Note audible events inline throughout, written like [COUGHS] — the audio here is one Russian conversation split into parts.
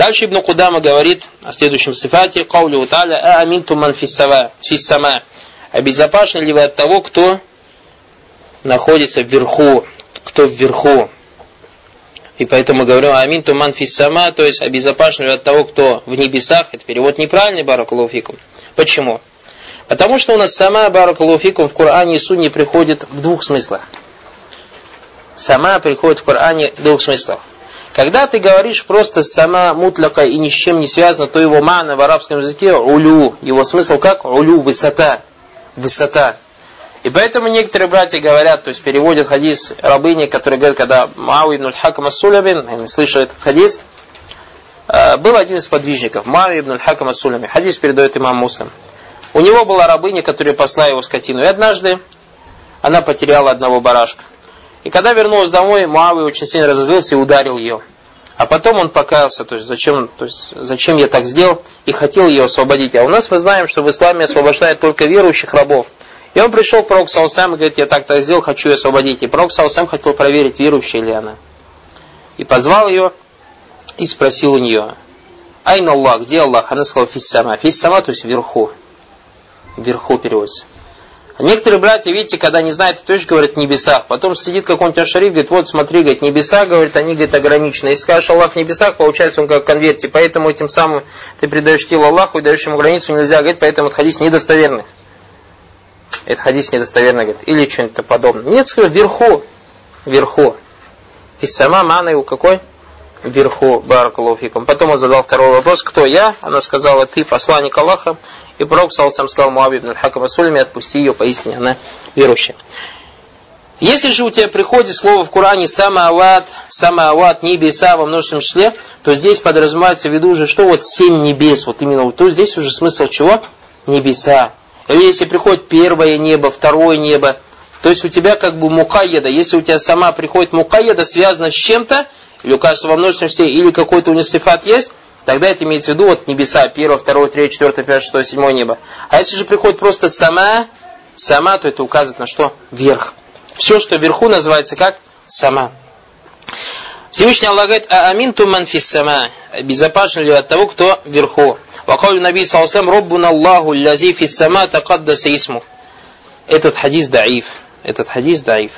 Дальше Ибн Кудама говорит о следующем сифате. Каулю та'ля а аминту ман фиссама. Обезопасены ли вы от того, кто находится вверху, кто вверху. И поэтому мы говорим амин туман фиссама, то есть обезопасен от того, кто в небесах. Это перевод неправильный, баракалуфикум. Почему? Потому что у нас сама баракалуфикум в Коране и Сунне приходит в двух смыслах. Сама приходит в Коране в двух смыслах. Когда ты говоришь просто сама мутляка и ни с чем не связано, то его мана в арабском языке улю. Его смысл как? Улю, высота. Высота. И поэтому некоторые братья говорят, то есть переводят хадис рабыни, который говорит, когда Мауи ибн хакам ас-Сулямин, я слышал этот хадис, э, был один из подвижников, Мауи ибн хакам ас-Сулямин. Хадис передает имам Муслим. У него была рабыня, которая посла его скотину. И однажды она потеряла одного барашка. И когда вернулась домой, Муави очень сильно разозлился и ударил ее. А потом он покаялся, то есть зачем, то есть зачем я так сделал, и хотел ее освободить. А у нас мы знаем, что в исламе освобождают только верующих рабов. И он пришел к пророку Саусам и говорит, я так-то сделал, хочу ее освободить. И пророк Саусам хотел проверить, верующая ли она. И позвал ее и спросил у нее, Айн Аллах, где Аллах? Она сказала, фиссама. Фиссама, то есть вверху. Вверху переводится. Некоторые братья, видите, когда не знают, то есть говорят небесах. Потом сидит какой-нибудь ашариф, говорит, вот смотри, говорит, небеса, говорит, они, говорит, ограничены. Если скажешь Аллах в небесах, получается он как в конверте. Поэтому этим самым ты придаешь тело Аллаху и даешь ему границу, нельзя говорить, поэтому этот хадис недостоверный это хадис недостоверно, говорит, или что-нибудь подобное. Нет, скажу, вверху, вверху. И сама мана его какой? Вверху, баракалуфикум. Потом он задал второй вопрос, кто я? Она сказала, ты посланник Аллаха. И пророк сам сказал Муаби ибн Хакам Асулими, отпусти ее, поистине она верующая. Если же у тебя приходит слово в Коране самаават, самаават, небеса во множественном числе, то здесь подразумевается в виду уже, что вот семь небес, вот именно, то здесь уже смысл чего? Небеса. Или если приходит первое небо, второе небо, то есть у тебя как бы мукаеда, если у тебя сама приходит мукаеда, связана с чем-то, или указывается во множественности, или какой-то у нее сифат есть, тогда это имеется в виду вот небеса, первое, второе, третье, четвертое, пятое, шестое, седьмое небо. А если же приходит просто сама, сама, то это указывает на что? Вверх. Все, что вверху, называется как сама. Всевышний Аллах говорит, а амин туман фис сама. Безопасен ли от того, кто вверху? Вакаулю Наби Саласлам Роббуна Аллаху лязи фис сама такаддаса исму. Этот хадис даиф. Этот хадис даиф.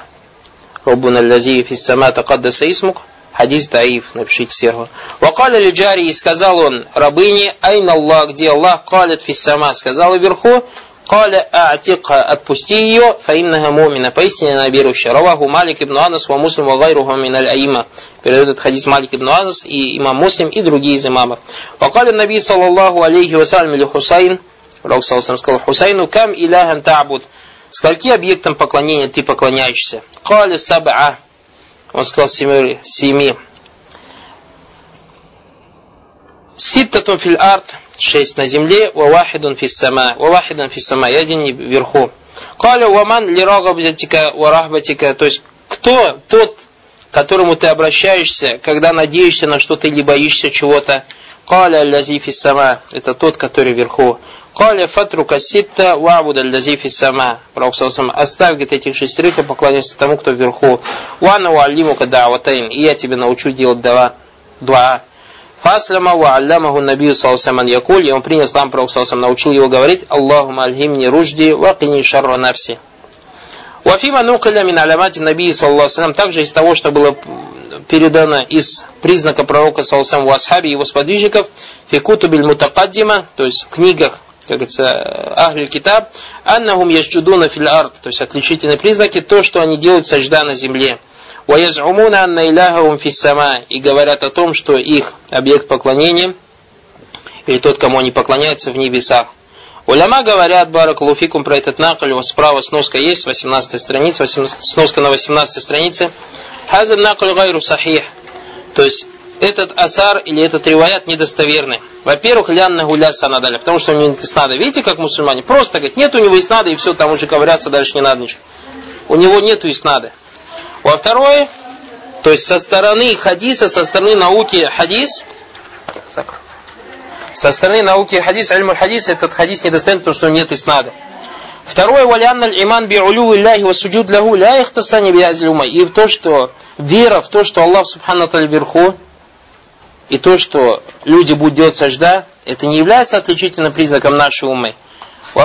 Роббуна лязи фис сама такаддаса исмук. Хадис даиф, напишите сверху. وقال للجارية, и сказал он рабыне, أين الله, где Аллах, قالت في السماء, сказал вверху, قال أعتقها, отпусти ее, فإنها مؤمنة, поистине она верующая. رواه مالك بن أنس، ومسلم، وغيره من الأئمة. Передает этот хадис Малик ибн Анас и имам Муслим и другие из имамов. وقال النبي، صلى الله عليه وسلم، لحصين, Раук Саласам сказал Хусайну, كم إلها تعبد. Скольки объектам поклонения ты поклоняешься? قال سبعة. Он сказал семи. семи. Ситтатун фил арт, шесть на земле, ва вахидун фис сама, ва вахидан фис сама, и один вверху. Каля ваман ли рагабатика ва рахбатика, то есть кто тот, к которому ты обращаешься, когда надеешься на что-то или боишься чего-то. Каля лязи фис сама, это тот, который вверху. Каля фатрука ситта вабуда лязи фис сама. Пророк оставь говорит, этих шестерых и поклоняйся тому, кто вверху. Вана валимука да'ватайн, и я тебе научу делать два. Два. Фаслама ва аллямаху набию салсаман якуль, и он принял ислам, пророк салсам научил его говорить, Аллахум альхимни ружди ва кини шарра нафси. Вафима нукаля мин алямати набии саллаху также из того, что было передано из признака пророка салсам в асхабе его сподвижников, фикутубиль мутакаддима, то есть в книгах, как говорится, ахль китаб, аннахум яджудуна фил арт, то есть отличительные признаки, то, что они делают сажда на земле. وَيَزْعُمُونَ أَنَّ إِلَهَهُمْ فِي السَّمَاءِ И говорят о том, что их объект поклонения, или тот, кому они поклоняются, в небесах. Уляма говорят, баракалуфикум, про этот накль, вот справа сноска есть, 18 страница, 18, сноска на 18 странице. Хазан накль гайру сахих. То есть, этот асар или этот риваят недостоверный. Во-первых, лянна гуля санадаля, потому что у него нет иснада. Видите, как мусульмане? Просто говорят, нет у него иснада, и все, там уже ковыряться дальше не надо ничего. У него нету иснада. Во второе, то есть со стороны хадиса, со стороны науки хадис, со стороны науки хадис, альму хадис, этот хадис недостоин, потому что нет иснада. Второе, валянна иман би улю илляхи ва суджуд лаху ля ихтасани би И в то, что вера в то, что Аллах субхану вверху, и то, что люди будут делать сажда, это не является отличительным признаком нашей умы. И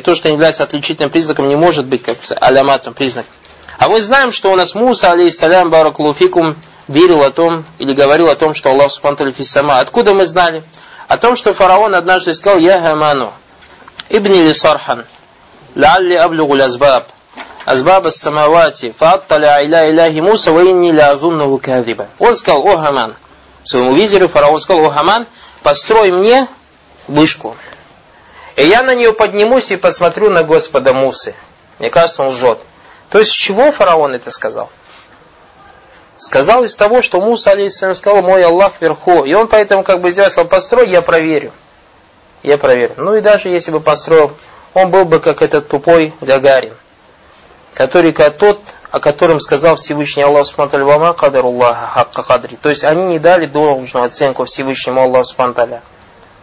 то, что не является отличительным признаком, не может быть как аляматом признак. А мы знаем, что у нас Муса, алейхиссалям, баракулуфикум, верил о том, или говорил о том, что Аллах субхану фиссама. Откуда мы знали? О том, что фараон однажды сказал, я гаману, ибни ли сархан, аблюгу лазбаб, азбаб самавати, фатталя иля иляхи Муса, ва инни кадиба. Он сказал, о Хаман, своему визиру фараон сказал, о Хаман, построй мне вышку. И я на нее поднимусь и посмотрю на Господа Мусы. Мне кажется, он лжет. То есть, с чего фараон это сказал? Сказал из того, что Муса, алейхиссалям, сказал, мой Аллах вверху. И он поэтому как бы сделал, сказал, построй, я проверю. Я проверю. Ну и даже если бы построил, он был бы как этот тупой Гагарин, который тот, о котором сказал Всевышний Аллах Субтитры Вама Кадаруллаха Хакка Кадри. То есть они не дали должную оценку Всевышнему Аллаху Субтитры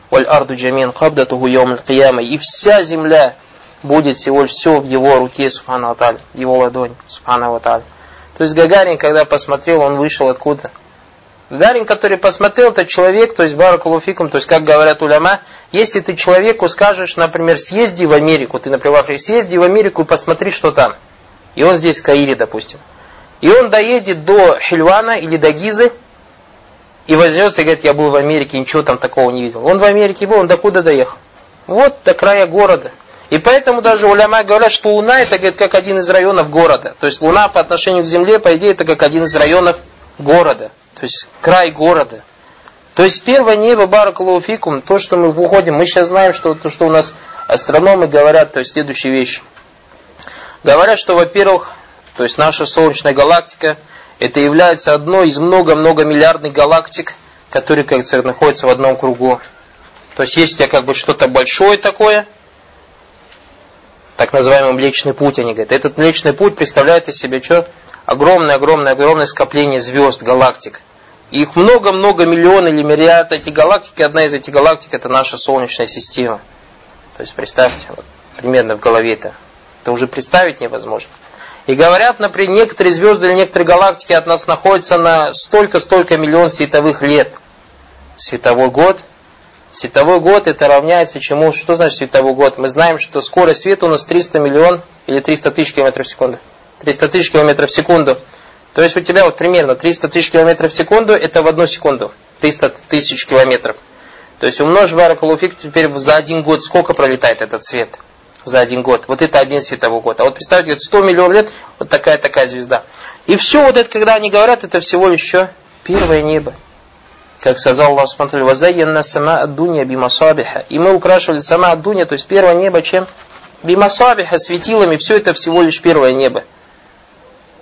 Валь арду джамин кабдатуху йом кияма. И вся земля будет всего лишь все в его руке, субхану аталь, его ладони, субхану аталь. То есть Гагарин, когда посмотрел, он вышел откуда? Гагарин, который посмотрел, это человек, то есть баракулуфикум, то есть, как говорят уляма, если ты человеку скажешь, например, съезди в Америку, ты, например, съезди в Америку и посмотри, что там. И он здесь в Каире, допустим. И он доедет до Хильвана или до Гизы, и возьмется и говорит, я был в Америке, ничего там такого не видел. Он в Америке был, он до куда доехал? Вот до края города. И поэтому даже уляма говорят, что Луна это говорит, как один из районов города. То есть Луна по отношению к Земле, по идее, это как один из районов города. То есть край города. То есть первое небо Баракалуфикум, то, что мы уходим, мы сейчас знаем, что то, что у нас астрономы говорят, то есть следующие вещи. Говорят, что, во-первых, то есть наша Солнечная галактика – это является одной из много-много миллиардных галактик, которые, как говорится, находятся в одном кругу. То есть есть у тебя как бы что-то большое такое, так называемый Млечный Путь, они говорят. Этот Млечный Путь представляет из себя что? Огромное-огромное-огромное скопление звезд, галактик. Их много-много миллион или миллиард этих галактик, и одна из этих галактик это наша Солнечная система. То есть представьте, вот, примерно в голове это. Это уже представить невозможно. И говорят, например, некоторые звезды или некоторые галактики от нас находятся на столько-столько миллион световых лет. Световой год. Световой год это равняется чему? Что значит световой год? Мы знаем, что скорость света у нас 300 миллион или 300 тысяч километров в секунду. 300 тысяч километров в секунду. То есть у тебя вот примерно 300 тысяч километров в секунду, это в одну секунду. 300 тысяч километров. То есть умножь баракалуфик теперь за один год сколько пролетает этот свет? За один год. Вот это один световой год. А вот представьте, 100 миллионов лет, вот такая-такая звезда. И все вот это, когда они говорят, это всего лишь что? Первое небо. Как сказал Аллах Субтитры, «Вазайянна сама аддунья бимасабиха». И мы украшивали сама аддунья, то есть первое небо чем? Бимасабиха, светилами, все это всего лишь первое небо.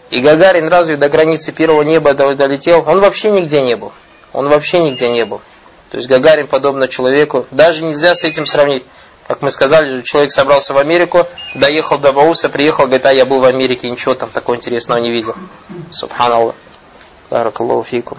И Гагарин разве до границы первого неба долетел? Он вообще нигде не был. Он вообще нигде не был. То есть Гагарин, подобно человеку, даже нельзя с этим сравнить. Как мы сказали, человек собрался в Америку, доехал до Бауса, приехал, говорит, а я был в Америке, ничего там такого интересного не видел. Субханаллах. Баракаллаху.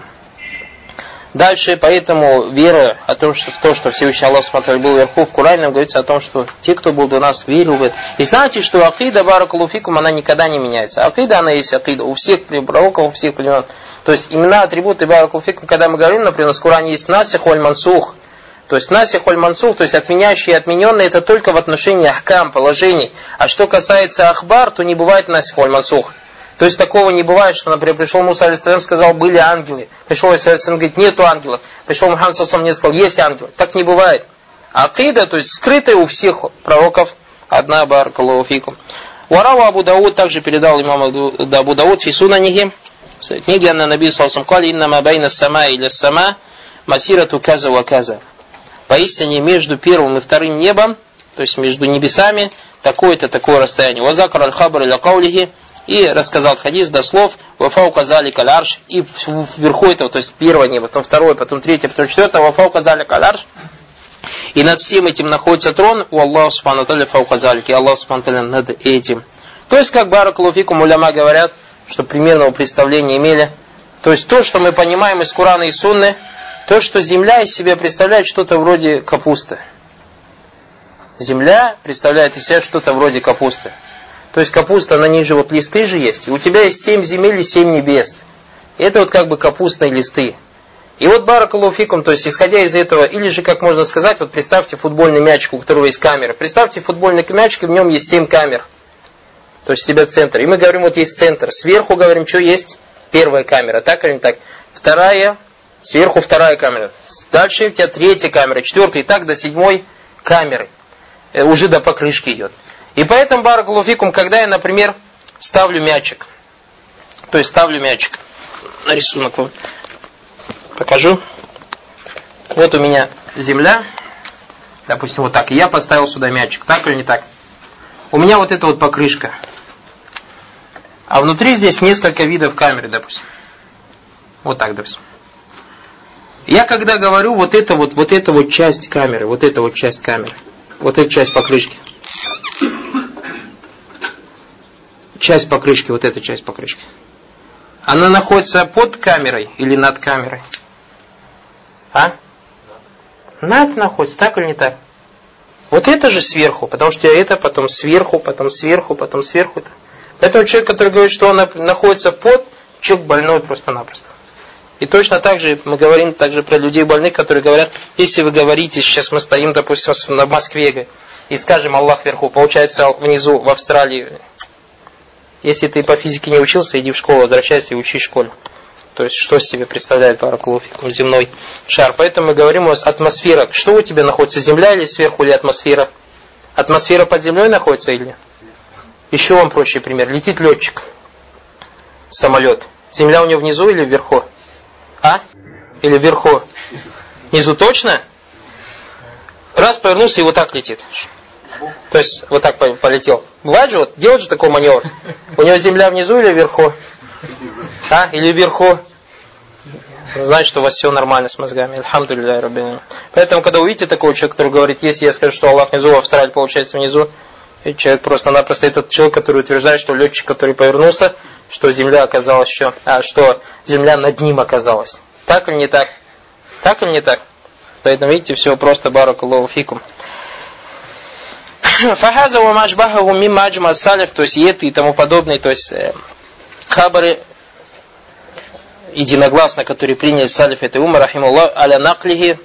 Дальше, поэтому вера о том, что в то, что Всевышний Аллах смотрел был вверху, в Коране говорится о том, что те, кто был до нас, верил в это. И знаете, что акида баракалуфикум, она никогда не меняется. Акида, она есть акида у всех пророков, у всех племен. То есть имена, атрибуты баракалуфикум, когда мы говорим, например, в Коране есть насих, оль мансух, то есть насих аль мансух, то есть отменяющий и отмененный, это только в отношении ахкам, положений. А что касается ахбар, то не бывает насих аль мансух. То есть такого не бывает, что, например, пришел Муса алейсалям, сказал, были ангелы. Пришел алейсалям, говорит, нету ангелов. Пришел Мухаммад сам мне сказал, есть ангелы. Так не бывает. Акида, то есть скрытая у всех пророков, одна баракалуфикум. Варау Абу Дауд также передал имам Абу Дауд фисуна нихи. Книги Анна Наби Салсам Кали, иннама байна сама или сама, масирату каза ва каза. Поистине между первым и вторым небом, то есть между небесами, такое-то такое расстояние. Вазакар аль-хабр каулихи, и рассказал хадис до слов Вафау казали каларш, и вверху этого, то есть первое небо, потом второе, потом третье, потом четвертое, Вафау казали каларш, и над всем этим находится трон у Аллаха Субхану Таля Фауказалики, Аллах Субхану над этим. То есть, как Баракалуфикум уляма говорят, что примерного представления имели. То есть, то, что мы понимаем из Курана и Сунны, то, что земля из себя представляет что-то вроде капусты. Земля представляет из себя что-то вроде капусты. То есть капуста, на ней же вот листы же есть. И у тебя есть семь земель и семь небес. Это вот как бы капустные листы. И вот баракалуфикум, то есть исходя из этого, или же, как можно сказать, вот представьте футбольный мячик, у которого есть камера. Представьте футбольный мячик, и в нем есть 7 камер. То есть у тебя центр. И мы говорим, вот есть центр. Сверху говорим, что есть первая камера, так или не так. Вторая, сверху вторая камера. Дальше у тебя третья камера, четвертая, и так до седьмой камеры. Э, уже до покрышки идет. И поэтому, баракалуфикум, когда я, например, ставлю мячик, то есть ставлю мячик, на рисунок вам покажу. Вот у меня земля, допустим, вот так, и я поставил сюда мячик, так или не так? У меня вот эта вот покрышка, а внутри здесь несколько видов камеры, допустим. Вот так, допустим. Я когда говорю вот это вот, вот эта вот часть камеры, вот эта вот часть камеры, вот эта часть покрышки. Часть покрышки, вот эта часть покрышки. Она находится под камерой или над камерой? А? Над находится, так или не так? Вот это же сверху, потому что это потом сверху, потом сверху, потом сверху. Поэтому человек, который говорит, что он находится под, человек больной просто-напросто. И точно так же мы говорим также про людей больных, которые говорят, если вы говорите, сейчас мы стоим, допустим, на Москве, и скажем Аллах вверху, получается внизу в Австралии. Если ты по физике не учился, иди в школу, возвращайся и учи в школе. То есть, что себе представляет параклофикум, земной шар. Поэтому мы говорим у вас атмосфера. Что у тебя находится, земля или сверху, или атмосфера? Атмосфера под землей находится или? Еще вам проще пример. Летит летчик, самолет. Земля у него внизу или вверху? А? Или вверху? Внизу точно? Раз повернулся и вот так летит. То есть вот так полетел. Бывает же, вот, делать же такой маневр. У него земля внизу или вверху? А? Или вверху? Значит, что у вас все нормально с мозгами. Альхамдулилля, Раббина. Поэтому, когда увидите такого человека, который говорит, если я скажу, что Аллах внизу, а Австралия получается внизу, и человек просто-напросто этот человек, который утверждает, что летчик, который повернулся, что земля оказалась еще, а что земля над ним оказалась. Так или не так? Так или не так? Поэтому, видите, все просто баракаллаху фикум. [COUGHS] Фахаза ва маджбахаху мимма аджма салиф, то есть это и тому подобное, то есть э, хабары единогласно, которые приняли салиф этой умы, рахимуллах, аля наклихи,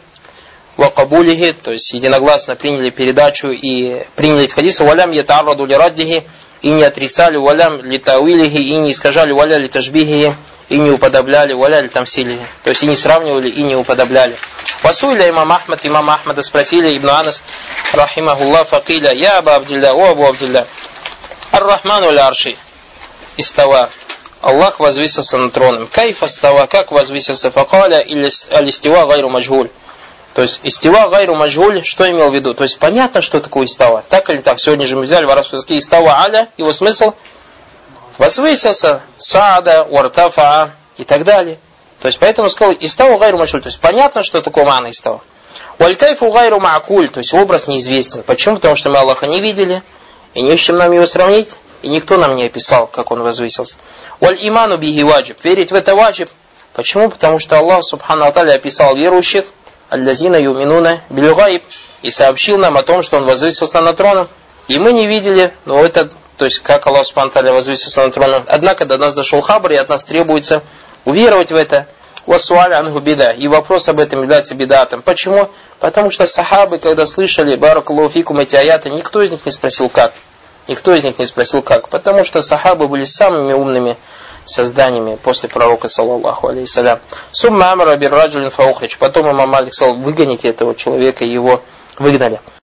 ва кабулихи, то есть единогласно приняли передачу и приняли эти хадисы, валям ятарраду ли и не отрицали, валям ли тауилихи, и не искажали, валя ли тажбихи, и не уподобляли, валя ли тамсилихи, то есть и не сравнивали, и не уподобляли. Васуиля имам Ахмад, имам Ахмада спросили, Ибн Анас, рахимахуллах, факиля, я Аба Абдилля, о Абу Абдилля, Ар-Рахману арши, истава, Аллах возвысился над троном. Кайфа става, как возвысился, факаля, или алистива гайру маджгуль. То есть истива гайру маджгуль, что имел в виду? То есть понятно, что такое истава. Так или так? Сегодня же мы взяли в арабском языке истава аля, его смысл возвысился, саада, уартафа и так далее. То есть поэтому сказал истава гайру маджгуль. То есть понятно, что такое мана истава. Валькайфу гайру маакуль, то есть образ неизвестен. Почему? Потому что мы Аллаха не видели, и не с чем нам его сравнить. И никто нам не описал, как он возвысился. Валь иману биги ваджиб. Верить в это ваджиб. Почему? Потому что Аллах Субхану Аталя описал верующих, аллазина юминуна билюгаиб, и сообщил нам о том, что он возвысился на троном. И мы не видели, но это, то есть как Аллах Аталя возвысился на троном. Однако до нас дошел хабр, и от нас требуется уверовать в это. Васуаля ангу беда. И вопрос об этом является бедатом. Почему? Потому что сахабы, когда слышали баракалуфикум эти аяты, никто из них не спросил как. Никто из них не спросил как. Потому что сахабы были самыми умными созданиями после пророка, саллаллаху алейхиссалям. Сумма амара бирраджулин фаухрич. Потом имам Малик сказал, выгоните этого человека, его выгнали.